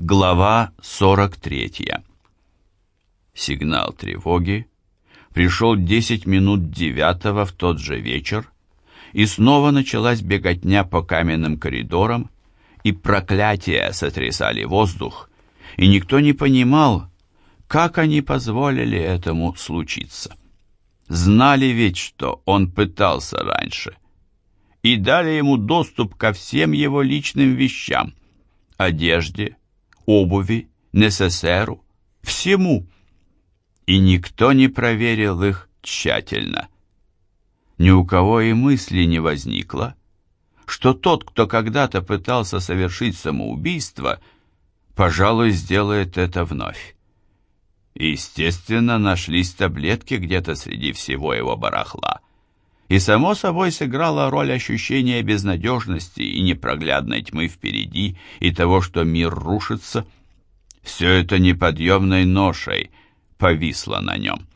Глава 43. Сигнал тревоги пришел 10 минут девятого в тот же вечер, и снова началась беготня по каменным коридорам, и проклятия сотрясали воздух, и никто не понимал, как они позволили этому случиться. Знали ведь, что он пытался раньше, и дали ему доступ ко всем его личным вещам, одежде, обуви, несесеру, всему. И никто не проверил их тщательно. Ни у кого и мысли не возникло, что тот, кто когда-то пытался совершить самоубийство, пожалуй, сделает это вновь. естественно, нашлись таблетки где-то среди всего его барахла. И, само собой, сыграла роль ощущения безнадежности и непроглядной тьмы впереди, и того, что мир рушится. Все это неподъемной ношей повисло на нем.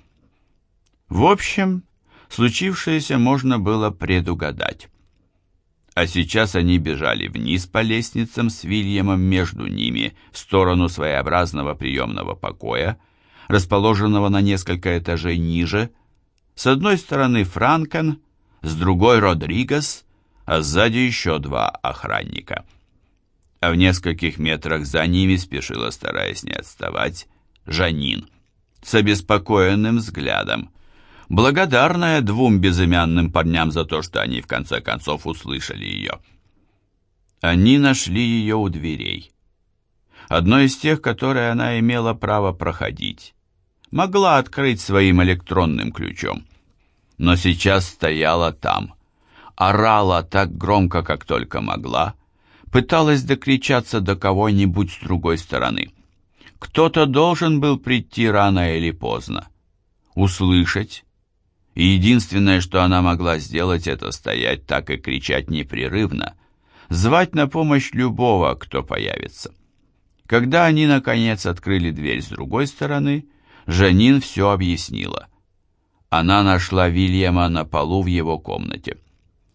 В общем, случившееся можно было предугадать. А сейчас они бежали вниз по лестницам с Вильямом между ними в сторону своеобразного приемного покоя, расположенного на несколько этажей ниже, с одной стороны Франкен, с другой Родригес, а сзади еще два охранника. А в нескольких метрах за ними спешила, стараясь не отставать, Жанин с обеспокоенным взглядом, благодарная двум безымянным парням за то, что они в конце концов услышали ее. Они нашли ее у дверей. Одной из тех, которые она имела право проходить могла открыть своим электронным ключом. Но сейчас стояла там, орала так громко, как только могла, пыталась докричаться до кого-нибудь с другой стороны. Кто-то должен был прийти рано или поздно, услышать, и единственное, что она могла сделать, это стоять так и кричать непрерывно, звать на помощь любого, кто появится. Когда они, наконец, открыли дверь с другой стороны, Жанин все объяснила. Она нашла Вильяма на полу в его комнате.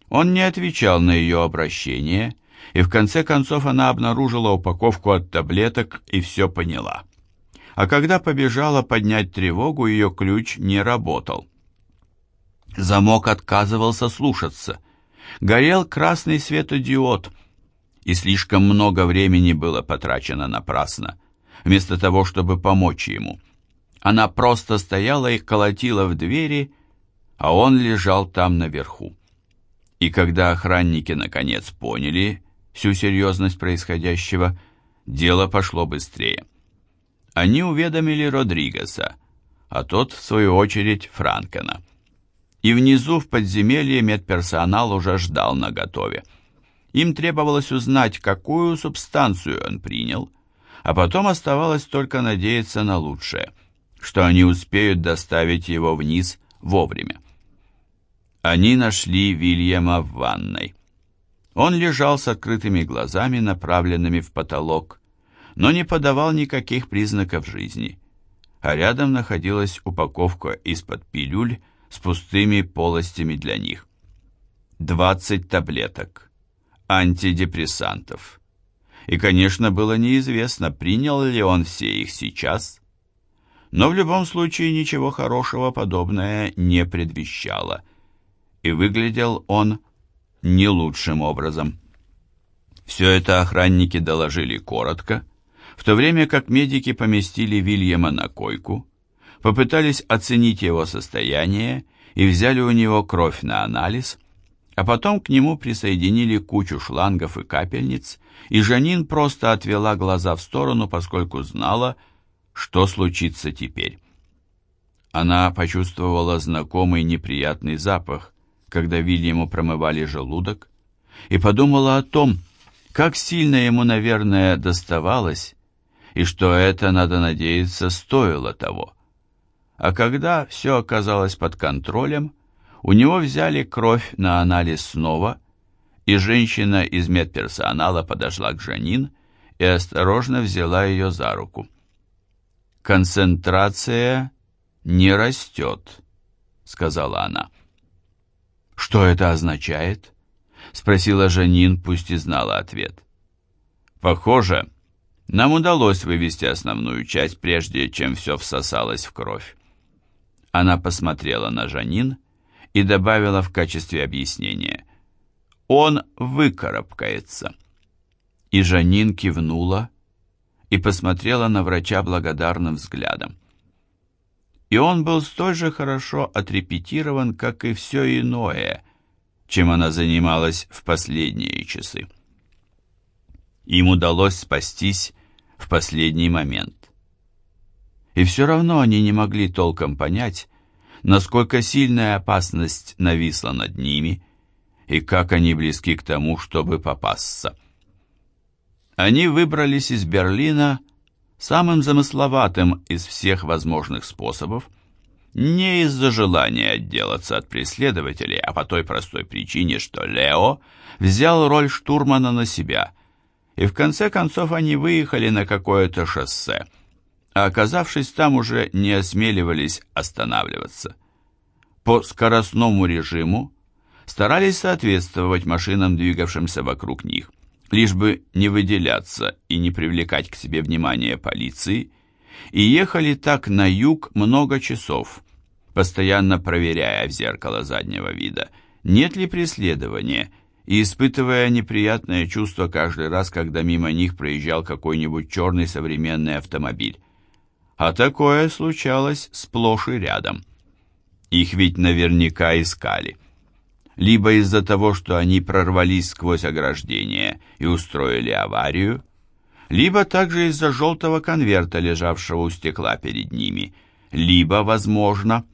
Он не отвечал на ее обращение, и в конце концов она обнаружила упаковку от таблеток и все поняла. А когда побежала поднять тревогу, ее ключ не работал. Замок отказывался слушаться. Горел красный светодиод, и слишком много времени было потрачено напрасно, вместо того, чтобы помочь ему. Она просто стояла и колотила в двери, а он лежал там наверху. И когда охранники наконец поняли всю серьезность происходящего, дело пошло быстрее. Они уведомили Родригеса, а тот, в свою очередь, Франкена. И внизу в подземелье медперсонал уже ждал наготове. Им требовалось узнать, какую субстанцию он принял, а потом оставалось только надеяться на лучшее – что они успеют доставить его вниз вовремя. Они нашли Вильяма в ванной. Он лежал с открытыми глазами, направленными в потолок, но не подавал никаких признаков жизни, а рядом находилась упаковка из-под пилюль с пустыми полостями для них. Двадцать таблеток, антидепрессантов. И, конечно, было неизвестно, принял ли он все их сейчас но в любом случае ничего хорошего подобное не предвещало, и выглядел он не лучшим образом. Все это охранники доложили коротко, в то время как медики поместили Вильяма на койку, попытались оценить его состояние и взяли у него кровь на анализ, а потом к нему присоединили кучу шлангов и капельниц, и Жанин просто отвела глаза в сторону, поскольку знала, что случится теперь. Она почувствовала знакомый неприятный запах, когда Вильяму промывали желудок, и подумала о том, как сильно ему, наверное, доставалось, и что это, надо надеяться, стоило того. А когда все оказалось под контролем, у него взяли кровь на анализ снова, и женщина из медперсонала подошла к Жанин и осторожно взяла ее за руку. «Концентрация не растет», — сказала она. «Что это означает?» — спросила Жанин, пусть и знала ответ. «Похоже, Нам удалось вывести основную часть, прежде чем все всосалось в кровь. Она посмотрела на Жанин и добавила в качестве объяснения. «Он выкарабкается». И Жанин кивнула и посмотрела на врача благодарным взглядом. И он был столь же хорошо отрепетирован, как и все иное, чем она занималась в последние часы. Им удалось спастись в последний момент. И все равно они не могли толком понять, насколько сильная опасность нависла над ними и как они близки к тому, чтобы попасться. Они выбрались из Берлина самым замысловатым из всех возможных способов, не из-за желания отделаться от преследователей, а по той простой причине, что Лео взял роль штурмана на себя, и в конце концов они выехали на какое-то шоссе, а оказавшись там уже не осмеливались останавливаться. По скоростному режиму старались соответствовать машинам, двигавшимся вокруг них, лишь бы не выделяться и не привлекать к себе внимание полиции, и ехали так на юг много часов, постоянно проверяя в зеркало заднего вида, нет ли преследования, и испытывая неприятное чувство каждый раз, когда мимо них проезжал какой-нибудь черный современный автомобиль. А такое случалось сплошь и рядом. Их ведь наверняка искали. Либо из-за того, что они прорвались сквозь ограждение и устроили аварию, либо также из-за желтого конверта, лежавшего у стекла перед ними, либо, возможно,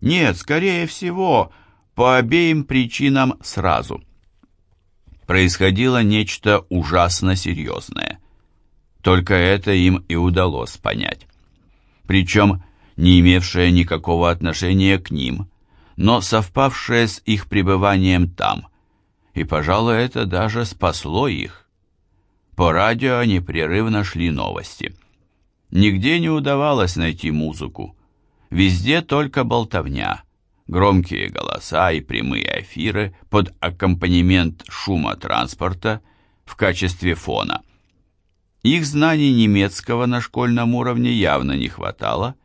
нет, скорее всего, по обеим причинам сразу – происходило нечто ужасно серьезное. Только это им и удалось понять. Причем не имевшее никакого отношения к ним, но совпавшее с их пребыванием там. И, пожалуй, это даже спасло их. По радио непрерывно шли новости. Нигде не удавалось найти музыку. Везде только болтовня – громкие голоса и прямые эфиры под аккомпанемент шума транспорта в качестве фона. Их знаний немецкого на школьном уровне явно не хватало,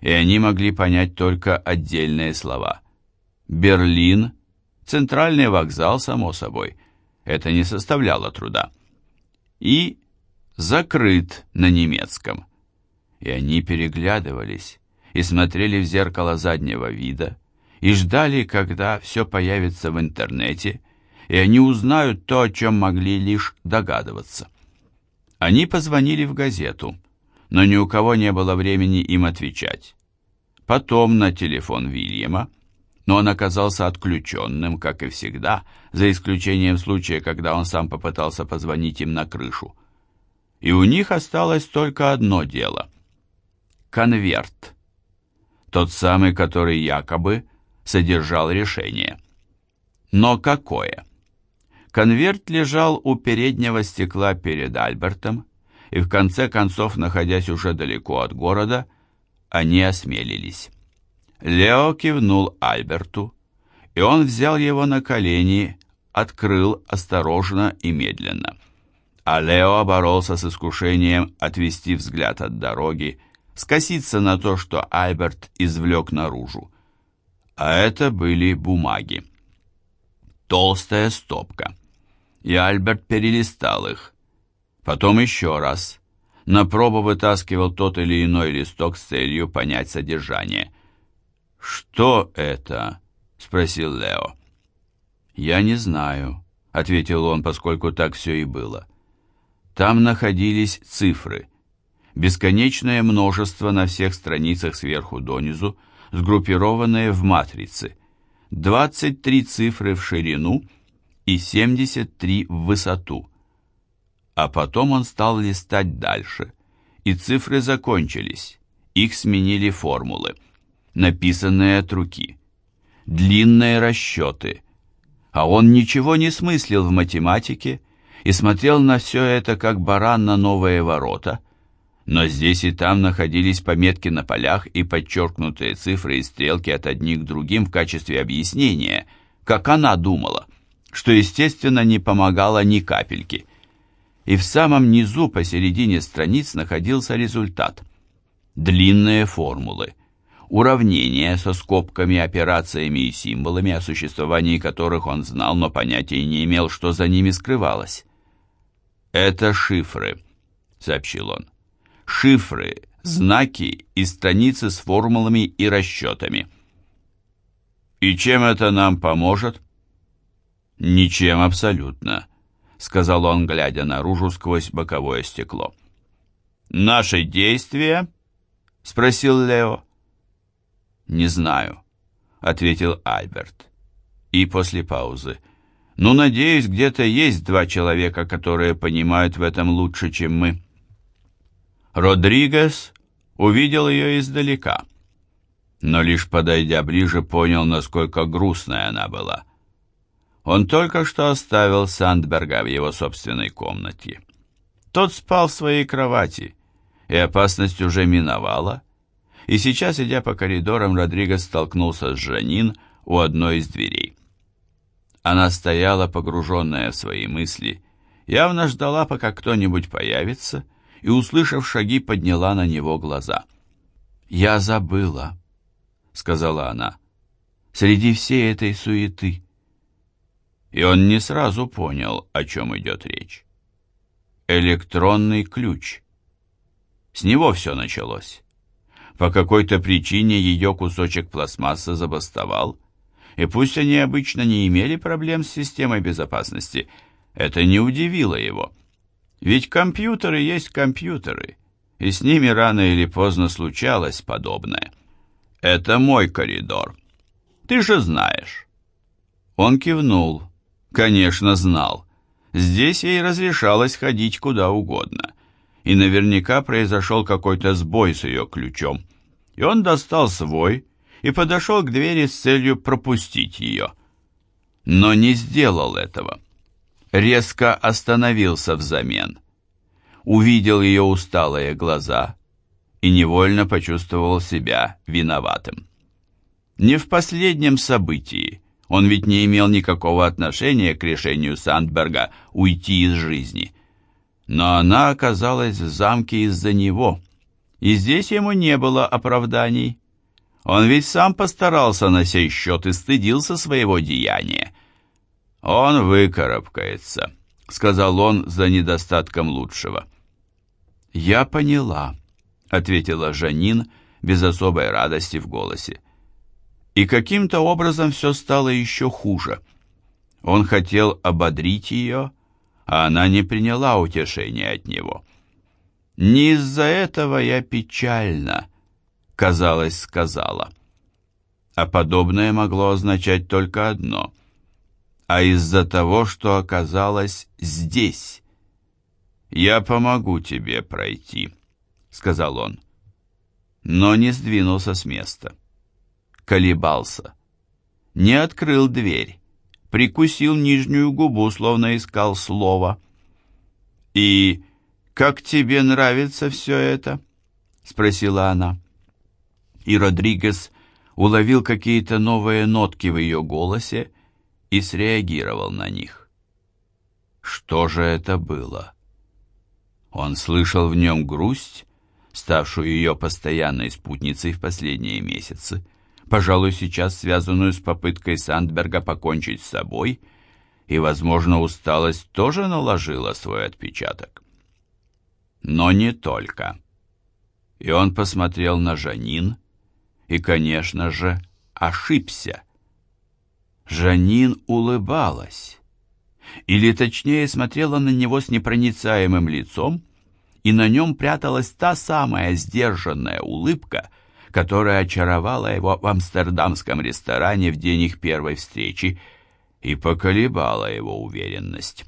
и они могли понять только отдельные слова. Берлин, центральный вокзал, само собой, это не составляло труда. И закрыт на немецком. И они переглядывались и смотрели в зеркало заднего вида, и ждали, когда все появится в интернете, и они узнают то, о чем могли лишь догадываться. Они позвонили в газету, но ни у кого не было времени им отвечать. Потом на телефон Вильяма, но он оказался отключенным, как и всегда, за исключением случая, когда он сам попытался позвонить им на крышу. И у них осталось только одно дело — конверт. Тот самый, который якобы содержал решение. Но какое? Конверт лежал у переднего стекла перед Альбертом, и в конце концов, находясь уже далеко от города, они осмелились. Лео кивнул Альберту, и он взял его на колени, открыл осторожно и медленно. А Лео боролся с искушением отвести взгляд от дороги, скоситься на то, что Альберт извлек наружу а это были бумаги. Толстая стопка. И Альберт перелистал их. Потом еще раз. На пробу вытаскивал тот или иной листок с целью понять содержание. «Что это?» — спросил Лео. «Я не знаю», — ответил он, поскольку так все и было. Там находились цифры. Бесконечное множество на всех страницах сверху донизу — сгруппированные в матрицы, 23 цифры в ширину и 73 в высоту. А потом он стал листать дальше, и цифры закончились, их сменили формулы, написанные от руки, длинные расчеты, а он ничего не смыслил в математике и смотрел на все это как баран на новые ворота – но здесь и там находились пометки на полях и подчеркнутые цифры и стрелки от одних к другим в качестве объяснения, как она думала, что, естественно, не помогало ни капельки. и в самом низу посередине страниц находился результат. Длинные формулы, уравнения со скобками, операциями и символами, о существовании которых он знал, но понятия не имел, что за ними скрывалось. «Это шифры», — сообщил он. «Шифры, знаки и страницы с формулами и расчетами». «И чем это нам поможет?» «Ничем абсолютно», — сказал он, глядя наружу сквозь боковое стекло. «Наши действия?» — спросил Лео. «Не знаю», — ответил Альберт. И после паузы. «Ну, надеюсь, где-то есть два человека, которые понимают в этом лучше, чем мы». Родригес увидел ее издалека, но лишь подойдя ближе, понял, насколько грустная она была. Он только что оставил Сандберга в его собственной комнате. Тот спал в своей кровати, и опасность уже миновала, и сейчас, идя по коридорам, Родригес столкнулся с Жанин у одной из дверей. Она стояла, погруженная в свои мысли, явно ждала, пока кто-нибудь появится, и, услышав шаги, подняла на него глаза. «Я забыла», — сказала она, — «среди всей этой суеты» и он не сразу понял, о чем идет речь. Электронный ключ. С него все началось. По какой-то причине ее кусочек пластмассы забастовал, и пусть они обычно не имели проблем с системой безопасности, это не удивило его. Ведь компьютеры есть компьютеры, и с ними рано или поздно случалось подобное. Это мой коридор. Ты же знаешь. Он кивнул. Конечно, знал. Здесь ей разрешалось ходить куда угодно. И наверняка произошел какой-то сбой с ее ключом. И он достал свой и подошел к двери с целью пропустить ее. Но не сделал этого. Резко остановился взамен. Увидел ее усталые глаза и невольно почувствовал себя виноватым. Не в последнем событии, он ведь не имел никакого отношения к решению Сандберга уйти из жизни. Но она оказалась в замке из-за него, и здесь ему не было оправданий. Он ведь сам постарался на сей счет и стыдился своего деяния. «Он выкарабкается», — сказал он за недостатком лучшего. «Я поняла», — ответила Жанин без особой радости в голосе. И каким-то образом все стало еще хуже. Он хотел ободрить ее, а она не приняла утешения от него. «Не из-за этого я печальна», — казалось, сказала. А подобное могло означать только одно. А из-за того, что оказалось здесь. «Я помогу тебе пройти», — сказал он. Но не сдвинулся с места колебался. Не открыл дверь, прикусил нижнюю губу, словно искал слова. «И как тебе нравится все это?» — спросила она. И Родригес уловил какие-то новые нотки в ее голосе и среагировал на них. Что же это было? Он слышал в нем грусть, ставшую ее постоянной спутницей в последние месяцы, пожалуй, сейчас связанную с попыткой Сандберга покончить с собой, и, возможно, усталость тоже наложила свой отпечаток. Но не только. И он посмотрел на Жанин и, конечно же, ошибся. Жанин улыбалась. Или, точнее, смотрела на него с непроницаемым лицом, и на нем пряталась та самая сдержанная улыбка — которая очаровала его в амстердамском ресторане в день их первой встречи и поколебала его уверенность,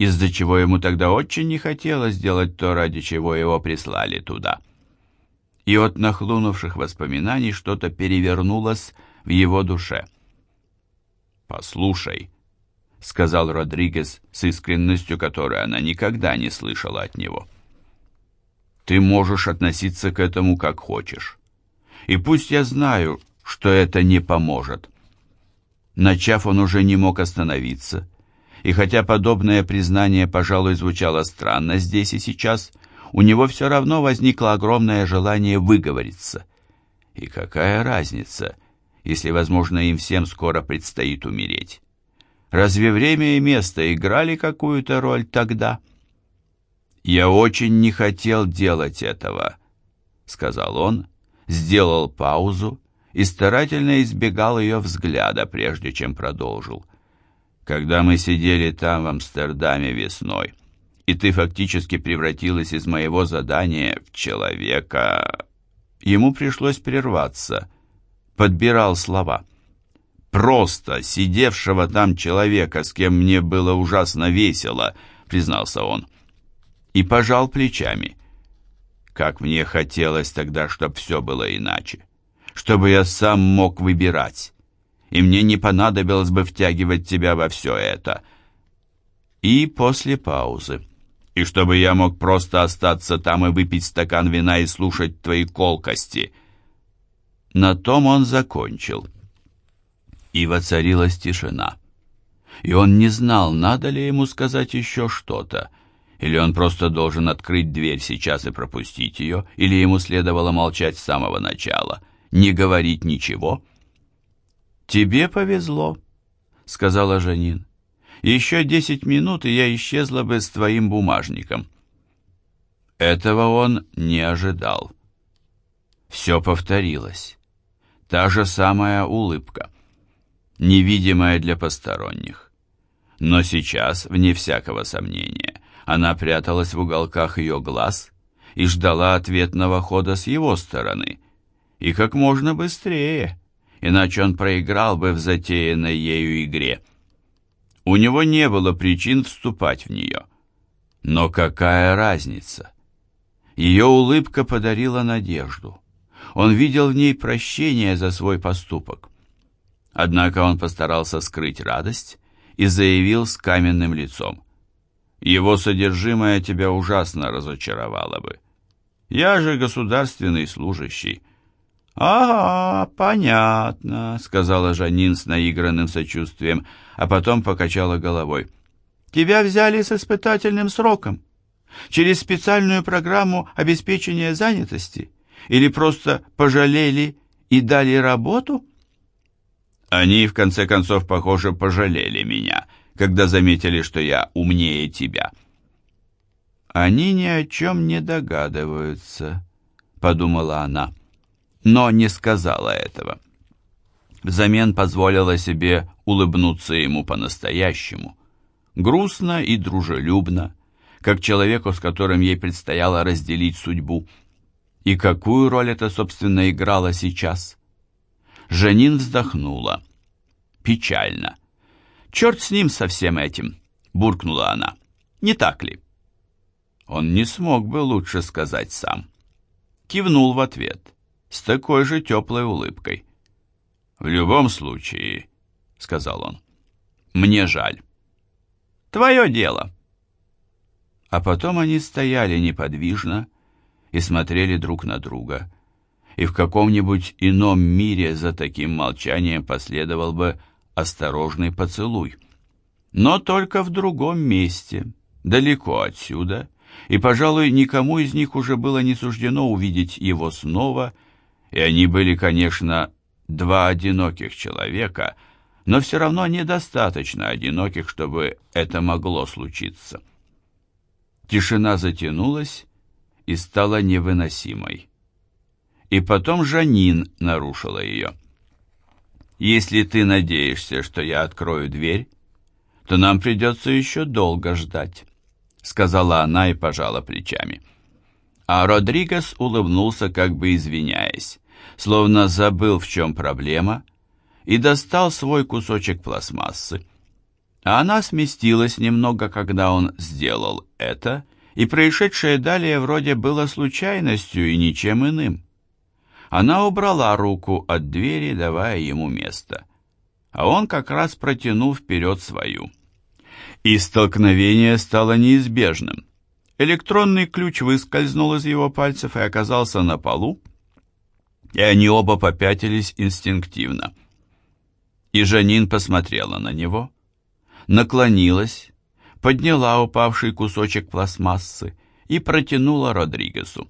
из-за чего ему тогда очень не хотелось сделать то, ради чего его прислали туда. И от нахлынувших воспоминаний что-то перевернулось в его душе. «Послушай», — сказал Родригес с искренностью, которой она никогда не слышала от него. «Ты можешь относиться к этому как хочешь. И пусть я знаю, что это не поможет. Начав, он уже не мог остановиться. И хотя подобное признание, пожалуй, звучало странно здесь и сейчас, у него все равно возникло огромное желание выговориться. И какая разница, если, возможно, им всем скоро предстоит умереть? Разве время и место играли какую-то роль тогда? «Я очень не хотел делать этого», — сказал он, сделал паузу и старательно избегал ее взгляда, прежде чем продолжил. «Когда мы сидели там, в Амстердаме, весной, и ты фактически превратилась из моего задания в человека...» Ему пришлось прерваться, подбирал слова. «Просто сидевшего там человека, с кем мне было ужасно весело», — признался он. И пожал плечами. Как мне хотелось тогда, чтобы все было иначе. Чтобы я сам мог выбирать. И мне не понадобилось бы втягивать тебя во все это. И после паузы. И чтобы я мог просто остаться там и выпить стакан вина и слушать твои колкости. На том он закончил. И воцарилась тишина. И он не знал, надо ли ему сказать еще что-то, или он просто должен открыть дверь сейчас и пропустить ее, или ему следовало молчать с самого начала, не говорить ничего. «Тебе повезло», — сказала Жанин. «Еще десять минут, и я исчезла бы с твоим бумажником». Этого он не ожидал. Все повторилось. Та же самая улыбка невидимая для посторонних. Но сейчас, вне всякого сомнения, она пряталась в уголках ее глаз и ждала ответного хода с его стороны, и как можно быстрее, иначе он проиграл бы в затеянной ею игре. У него не было причин вступать в нее. Но какая разница? Ее улыбка подарила надежду. Он видел в ней прощение за свой поступок. Однако он постарался скрыть радость и заявил с каменным лицом. «Его содержимое тебя ужасно разочаровало бы. Я же государственный служащий». «Ага, понятно», — сказала Жанин с наигранным сочувствием, а потом покачала головой. «Тебя взяли с испытательным сроком? Через специальную программу обеспечения занятости? Или просто пожалели и дали работу?» Они, в конце концов, похоже, пожалели меня, когда заметили, что я умнее тебя. Они ни о чем не догадываются, подумала она, но не сказала этого. Взамен позволила себе улыбнуться ему по-настоящему, грустно и дружелюбно, как человеку, с которым ей предстояло разделить судьбу. И какую роль это, собственно, играло сейчас? Жанин вздохнула. Печально. «Черт с ним со всем этим!» — буркнула она. «Не так ли?» Он не смог бы лучше сказать сам. Кивнул в ответ, с такой же теплой улыбкой. «В любом случае», — сказал он, — «мне жаль». «Твое дело». А потом они стояли неподвижно и смотрели друг на друга, и в каком-нибудь ином мире за таким молчанием последовал бы осторожный поцелуй. Но только в другом месте, далеко отсюда, и, пожалуй, никому из них уже было не суждено увидеть его снова, и они были, конечно, два одиноких человека, но все равно недостаточно одиноких, чтобы это могло случиться. Тишина затянулась и стала невыносимой и потом Жанин нарушила ее. «Если ты надеешься, что я открою дверь, то нам придется еще долго ждать», сказала она и пожала плечами. А Родригес улыбнулся, как бы извиняясь, словно забыл, в чем проблема, и достал свой кусочек пластмассы. А она сместилась немного, когда он сделал это, и происшедшее далее вроде было случайностью и ничем иным. Она убрала руку от двери, давая ему место. А он как раз протянул вперед свою. И столкновение стало неизбежным. Электронный ключ выскользнул из его пальцев и оказался на полу, и они оба попятились инстинктивно. И Жанин посмотрела на него. наклонилась, подняла упавший кусочек пластмассы и протянула Родригесу.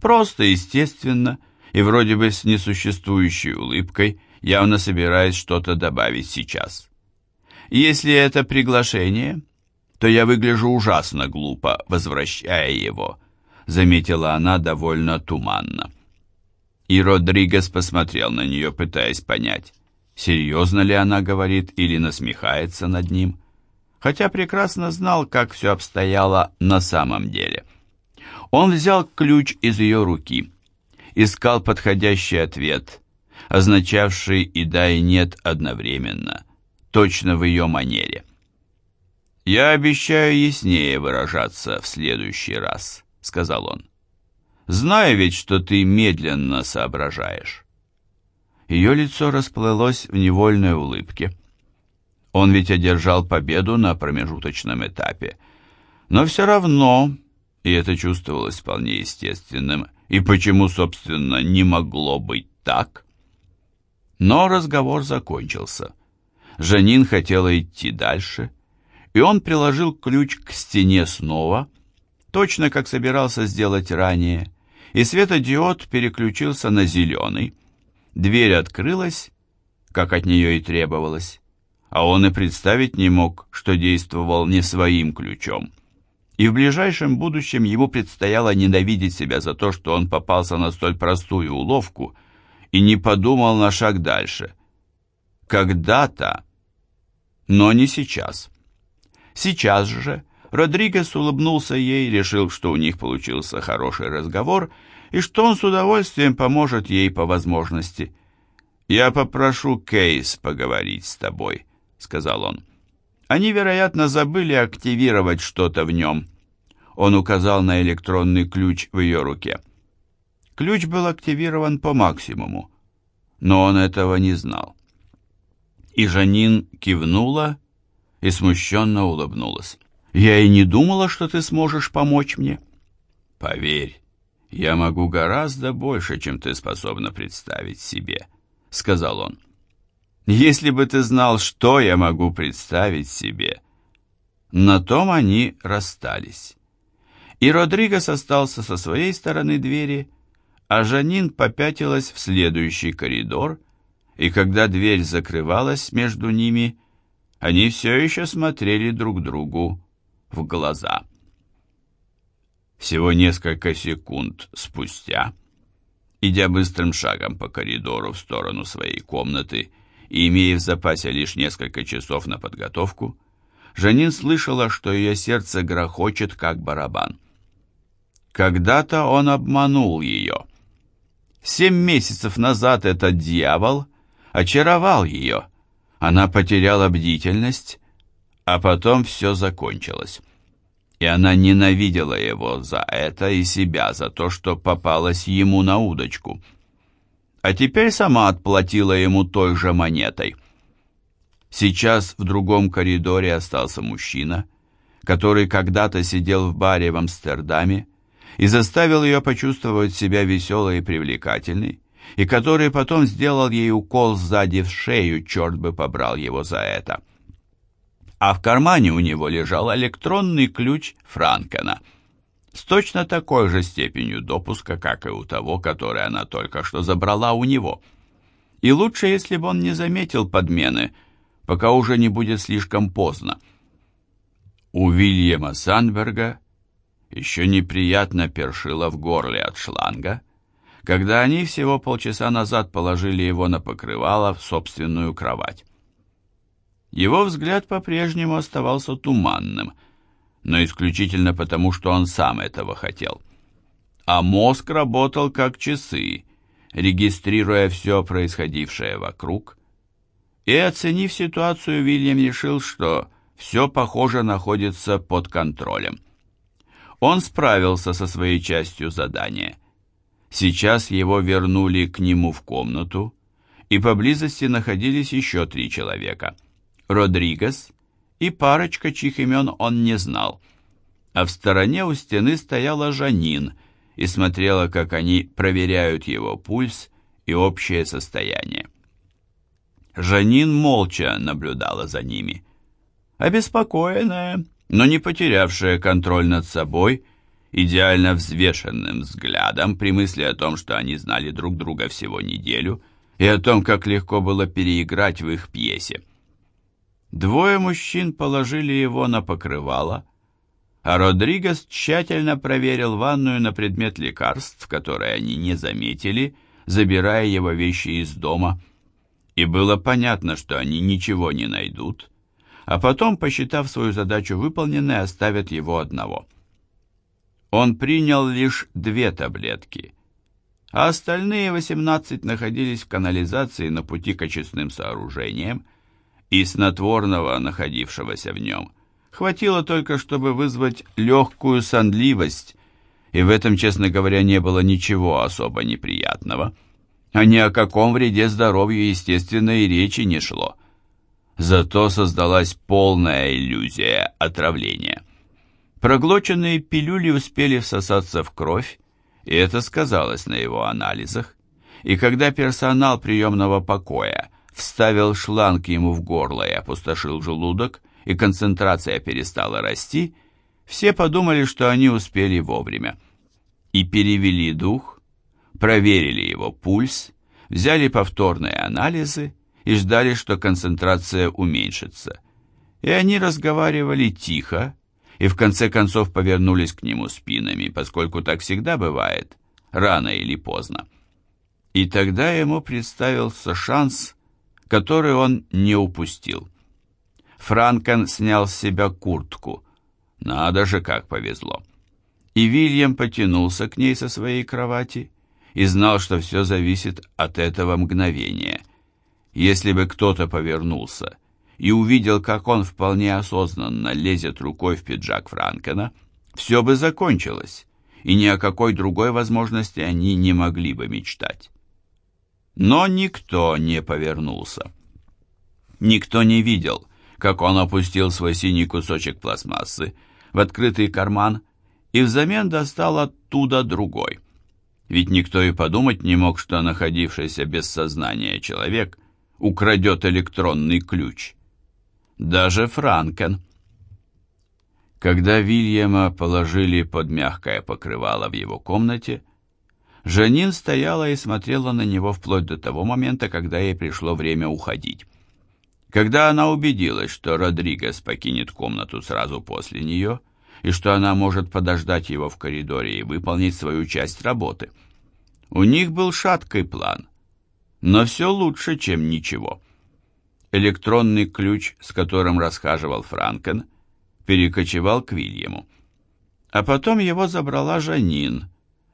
Просто, естественно, и вроде бы с несуществующей улыбкой, явно собираясь что-то добавить сейчас. Если это приглашение, то я выгляжу ужасно глупо, возвращая его, заметила она довольно туманно. И Родригес посмотрел на нее, пытаясь понять, серьезно ли она говорит или насмехается над ним, хотя прекрасно знал, как все обстояло на самом деле. Он взял ключ из ее руки, искал подходящий ответ, означавший и да, и нет одновременно, точно в ее манере. «Я обещаю яснее выражаться в следующий раз», — сказал он. «Знаю ведь, что ты медленно соображаешь». Ее лицо расплылось в невольной улыбке. Он ведь одержал победу на промежуточном этапе. Но все равно, и это чувствовалось вполне естественным, и почему, собственно, не могло быть так? Но разговор закончился. Жанин хотела идти дальше, и он приложил ключ к стене снова, точно как собирался сделать ранее, и светодиод переключился на зеленый. Дверь открылась, как от нее и требовалось, а он и представить не мог, что действовал не своим ключом. И в ближайшем будущем ему предстояло ненавидеть себя за то, что он попался на столь простую уловку и не подумал на шаг дальше. Когда-то, но не сейчас. Сейчас же Родригес улыбнулся ей, решил, что у них получился хороший разговор и что он с удовольствием поможет ей по возможности. «Я попрошу Кейс поговорить с тобой», — сказал он. «Они, вероятно, забыли активировать что-то в нем». Он указал на электронный ключ в ее руке. Ключ был активирован по максимуму, но он этого не знал. И Жанин кивнула и смущенно улыбнулась. «Я и не думала, что ты сможешь помочь мне». «Поверь, я могу гораздо больше, чем ты способна представить себе», — сказал он. «Если бы ты знал, что я могу представить себе». На том они расстались. И Родригес остался со своей стороны двери, а Жанин попятилась в следующий коридор, и когда дверь закрывалась между ними, они все еще смотрели друг другу в глаза. Всего несколько секунд спустя, идя быстрым шагом по коридору в сторону своей комнаты и имея в запасе лишь несколько часов на подготовку, Жанин слышала, что ее сердце грохочет, как барабан. Когда-то он обманул ее. Семь месяцев назад этот дьявол очаровал ее, она потеряла бдительность, а потом все закончилось. И она ненавидела его за это и себя за то, что попалась ему на удочку. А теперь сама отплатила ему той же монетой. Сейчас в другом коридоре остался мужчина, который когда-то сидел в баре в Амстердаме и заставил ее почувствовать себя веселой и привлекательной, и который потом сделал ей укол сзади в шею, черт бы побрал его за это. А в кармане у него лежал электронный ключ Франкена с точно такой же степенью допуска, как и у того, который она только что забрала у него. И лучше, если бы он не заметил подмены, пока уже не будет слишком поздно. У Вильяма Санберга еще неприятно першило в горле от шланга, когда они всего полчаса назад положили его на покрывало в собственную кровать. Его взгляд по-прежнему оставался туманным, но исключительно потому, что он сам этого хотел. А мозг работал как часы, регистрируя все происходившее вокруг, и, оценив ситуацию, Вильям решил, что все, похоже, находится под контролем. Он справился со своей частью задания – Сейчас его вернули к нему в комнату, и поблизости находились еще три человека. Родригес и парочка, чьих имен он не знал. А в стороне у стены стояла Жанин и смотрела, как они проверяют его пульс и общее состояние. Жанин молча наблюдала за ними. обеспокоенная, но не потерявшая контроль над собой, идеально взвешенным взглядом при мысли о том, что они знали друг друга всего неделю, и о том, как легко было переиграть в их пьесе. Двое мужчин положили его на покрывало, а Родригес тщательно проверил ванную на предмет лекарств, которые они не заметили, забирая его вещи из дома. И было понятно, что они ничего не найдут, а потом, посчитав свою задачу выполненной, оставят его одного. Он принял лишь две таблетки, а остальные 18 находились в канализации на пути к очистным сооружениям, и снотворного, находившегося в нем, хватило только, чтобы вызвать легкую сонливость, и в этом, честно говоря, не было ничего особо неприятного, а ни о каком вреде здоровью, естественно, и речи не шло. Зато создалась полная иллюзия отравления. Проглоченные пилюли успели всосаться в кровь, и это сказалось на его анализах, и когда персонал приемного покоя вставил шланг ему в горло и опустошил желудок, и концентрация перестала расти, все подумали, что они успели вовремя. И перевели дух, проверили его пульс, взяли повторные анализы и ждали, что концентрация уменьшится. И они разговаривали тихо, и в конце концов повернулись к нему спинами, поскольку так всегда бывает, рано или поздно. И тогда ему представился шанс который он не упустил. Франкен снял с себя куртку. Надо же, как повезло. И Вильям потянулся к ней со своей кровати и знал, что все зависит от этого мгновения. Если бы кто-то повернулся и увидел, как он вполне осознанно лезет рукой в пиджак Франкена, все бы закончилось, и ни о какой другой возможности они не могли бы мечтать. Но никто не повернулся. Никто не видел, как он опустил свой синий кусочек пластмассы в открытый карман и взамен достал оттуда другой. Ведь никто и подумать не мог, что находившийся без сознания человек украдет электронный ключ. Даже Франкен. Когда Вильяма положили под мягкое покрывало в его комнате, Жанин стояла и смотрела на него вплоть до того момента, когда ей пришло время уходить. Когда она убедилась, что Родригес покинет комнату сразу после нее, и что она может подождать его в коридоре и выполнить свою часть работы. У них был шаткий план, но все лучше, чем ничего. Электронный ключ, с которым расхаживал Франкен, перекочевал к Вильяму. А потом его забрала Жанин,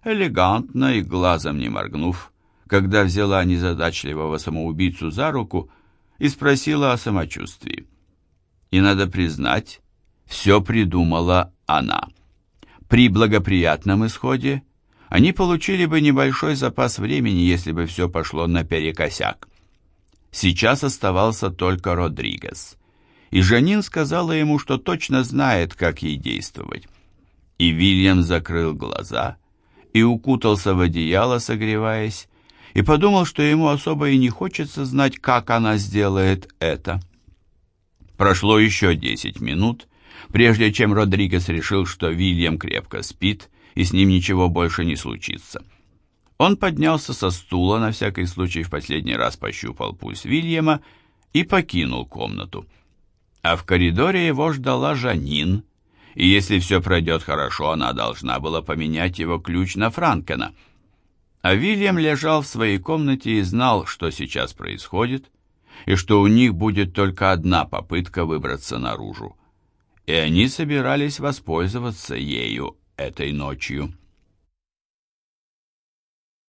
элегантно и глазом не моргнув, когда взяла незадачливого самоубийцу за руку и спросила о самочувствии. И, надо признать, все придумала она. При благоприятном исходе они получили бы небольшой запас времени, если бы все пошло наперекосяк. Сейчас оставался только Родригес. И Жанин сказала ему, что точно знает, как ей действовать. И Вильям закрыл глаза и укутался в одеяло, согреваясь, и подумал, что ему особо и не хочется знать, как она сделает это. Прошло еще десять минут, прежде чем Родригес решил, что Вильям крепко спит, и с ним ничего больше не случится. Он поднялся со стула, на всякий случай в последний раз пощупал пульс Вильяма и покинул комнату. А в коридоре его ждала Жанин, и если все пройдет хорошо, она должна была поменять его ключ на Франкена. А Вильям лежал в своей комнате и знал, что сейчас происходит, и что у них будет только одна попытка выбраться наружу. И они собирались воспользоваться ею этой ночью.